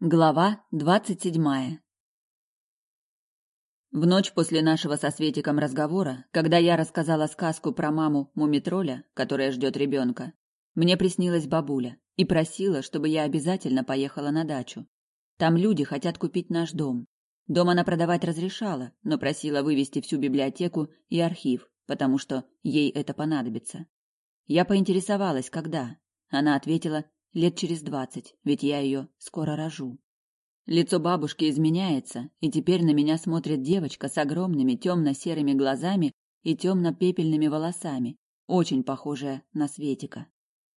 Глава двадцать седьмая В ночь после нашего со Светиком разговора, когда я рассказала сказку про маму Мумитроля, которая ждет ребенка, мне приснилась бабуля и просила, чтобы я обязательно поехала на дачу. Там люди хотят купить наш дом. Дом она продавать разрешала, но просила вывести всю библиотеку и архив, потому что ей это понадобится. Я поинтересовалась, когда. Она ответила, Лет через двадцать, ведь я ее скоро рожу. Лицо бабушки изменяется, и теперь на меня смотрит девочка с огромными темно-серыми глазами и темно-пепельными волосами, очень похожая на Светика.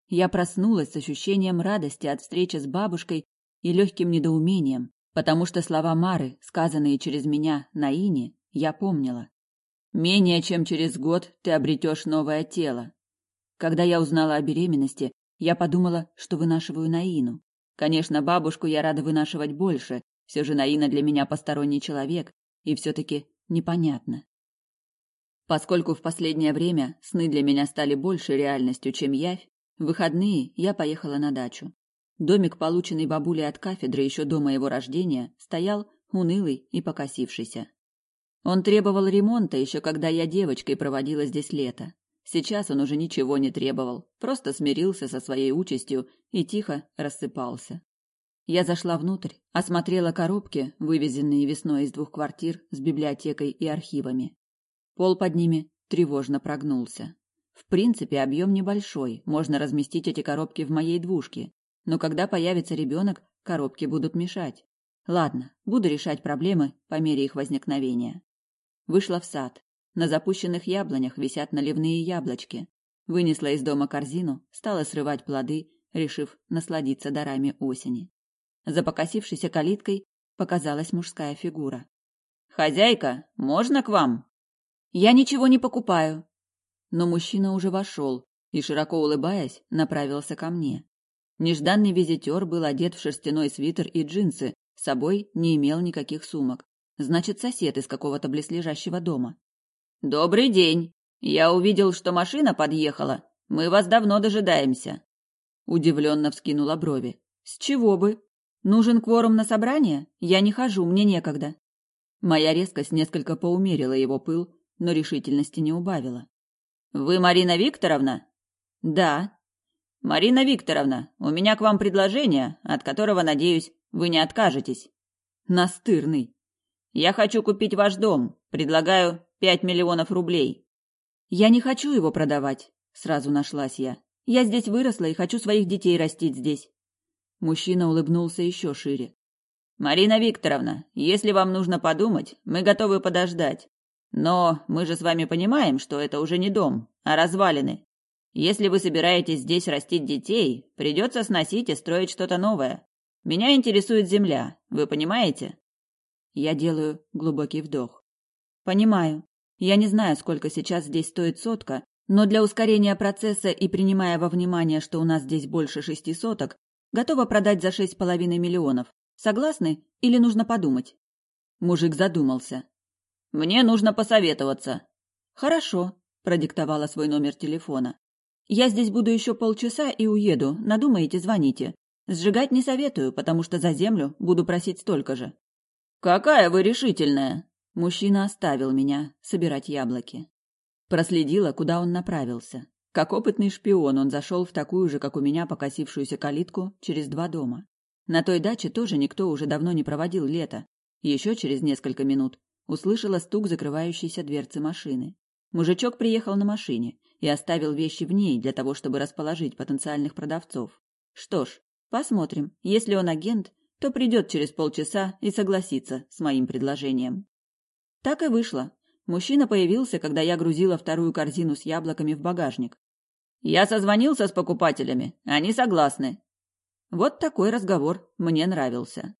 Я проснулась с ощущением радости от встречи с бабушкой и легким недоумением, потому что слова Мары, сказанные через меня на Ине, я помнила. «Менее чем через год ты обретешь новое тело». Когда я узнала о беременности, я подумала, что вынашиваю Наину. Конечно, бабушку я рада вынашивать больше, все же Наина для меня посторонний человек, и все-таки непонятно. Поскольку в последнее время сны для меня стали больше реальностью, чем явь, в выходные я поехала на дачу. Домик, полученный бабулей от кафедры еще до моего рождения, стоял унылый и покосившийся. Он требовал ремонта еще когда я девочкой проводила здесь лето. Сейчас он уже ничего не требовал, просто смирился со своей участью и тихо рассыпался. Я зашла внутрь, осмотрела коробки, вывезенные весной из двух квартир с библиотекой и архивами. Пол под ними тревожно прогнулся. В принципе, объем небольшой, можно разместить эти коробки в моей двушке, но когда появится ребенок, коробки будут мешать. Ладно, буду решать проблемы по мере их возникновения. Вышла в сад, на запущенных яблонях висят наливные яблочки. Вынесла из дома корзину, стала срывать плоды, решив насладиться дарами осени. За покосившейся калиткой показалась мужская фигура. «Хозяйка, можно к вам?» «Я ничего не покупаю». Но мужчина уже вошел и, широко улыбаясь, направился ко мне. Нежданный визитер был одет в шерстяной свитер и джинсы, с собой не имел никаких сумок. Значит, сосед из какого-то близлежащего дома. Добрый день. Я увидел, что машина подъехала. Мы вас давно дожидаемся. Удивленно вскинула брови. С чего бы? Нужен кворум на собрание? Я не хожу, мне некогда. Моя резкость несколько поумерила его пыл, но решительности не убавила. Вы Марина Викторовна? Да. Марина Викторовна, у меня к вам предложение, от которого, надеюсь, вы не откажетесь. Настырный. Я хочу купить ваш дом. Предлагаю Пять миллионов рублей. Я не хочу его продавать, сразу нашлась я. Я здесь выросла и хочу своих детей растить здесь. Мужчина улыбнулся еще шире. Марина Викторовна, если вам нужно подумать, мы готовы подождать. Но мы же с вами понимаем, что это уже не дом, а развалины. Если вы собираетесь здесь растить детей, придется сносить и строить что-то новое. Меня интересует земля, вы понимаете? Я делаю глубокий вдох. Понимаю. Я не знаю, сколько сейчас здесь стоит сотка, но для ускорения процесса и принимая во внимание, что у нас здесь больше шести соток, готова продать за шесть с половиной миллионов. Согласны или нужно подумать? Мужик задумался. Мне нужно посоветоваться. Хорошо, продиктовала свой номер телефона. Я здесь буду еще полчаса и уеду. Надумаете, звоните. Сжигать не советую, потому что за землю буду просить столько же. Какая вы решительная, Мужчина оставил меня собирать яблоки. Проследила, куда он направился. Как опытный шпион он зашел в такую же, как у меня, покосившуюся калитку через два дома. На той даче тоже никто уже давно не проводил лето. Еще через несколько минут услышала стук закрывающейся дверцы машины. Мужичок приехал на машине и оставил вещи в ней для того, чтобы расположить потенциальных продавцов. Что ж, посмотрим. Если он агент, то придет через полчаса и согласится с моим предложением. Так и вышло. Мужчина появился, когда я грузила вторую корзину с яблоками в багажник. Я созвонился с покупателями, они согласны. Вот такой разговор мне нравился.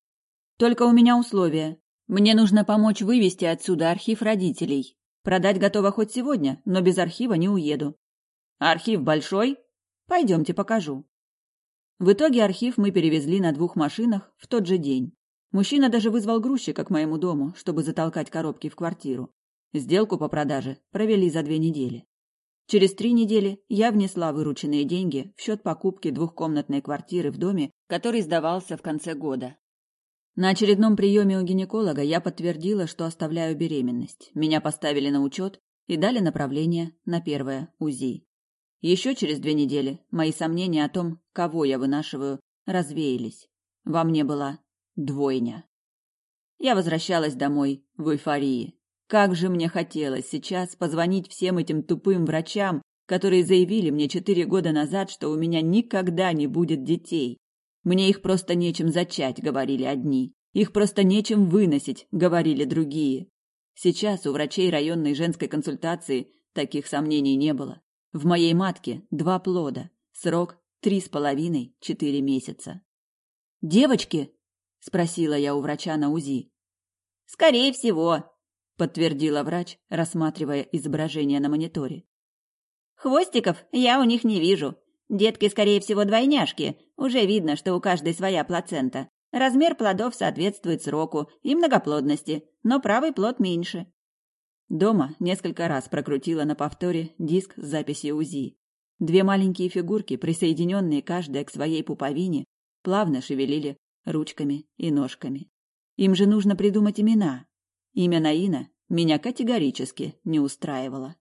Только у меня условия. Мне нужно помочь вывести отсюда архив родителей. Продать готово хоть сегодня, но без архива не уеду. Архив большой? Пойдемте покажу. В итоге архив мы перевезли на двух машинах в тот же день. Мужчина даже вызвал грузчика к моему дому, чтобы затолкать коробки в квартиру. Сделку по продаже провели за две недели. Через три недели я внесла вырученные деньги в счет покупки двухкомнатной квартиры в доме, который сдавался в конце года. На очередном приеме у гинеколога я подтвердила, что оставляю беременность. Меня поставили на учет и дали направление на первое УЗИ. Еще через две недели мои сомнения о том, кого я вынашиваю, развеялись. Во мне была двойня. Я возвращалась домой в эйфории. Как же мне хотелось сейчас позвонить всем этим тупым врачам, которые заявили мне четыре года назад, что у меня никогда не будет детей. Мне их просто нечем зачать, говорили одни. Их просто нечем выносить, говорили другие. Сейчас у врачей районной женской консультации таких сомнений не было. В моей матке два плода, срок три с половиной, четыре месяца. «Девочки?» – спросила я у врача на УЗИ. «Скорее всего», – подтвердила врач, рассматривая изображение на мониторе. «Хвостиков я у них не вижу. Детки, скорее всего, двойняшки. Уже видно, что у каждой своя плацента. Размер плодов соответствует сроку и многоплодности, но правый плод меньше. Дома несколько раз прокрутила на повторе диск с записью УЗИ. Две маленькие фигурки, присоединенные каждая к своей пуповине, плавно шевелили ручками и ножками. Им же нужно придумать имена. Имя Наина меня категорически не устраивало.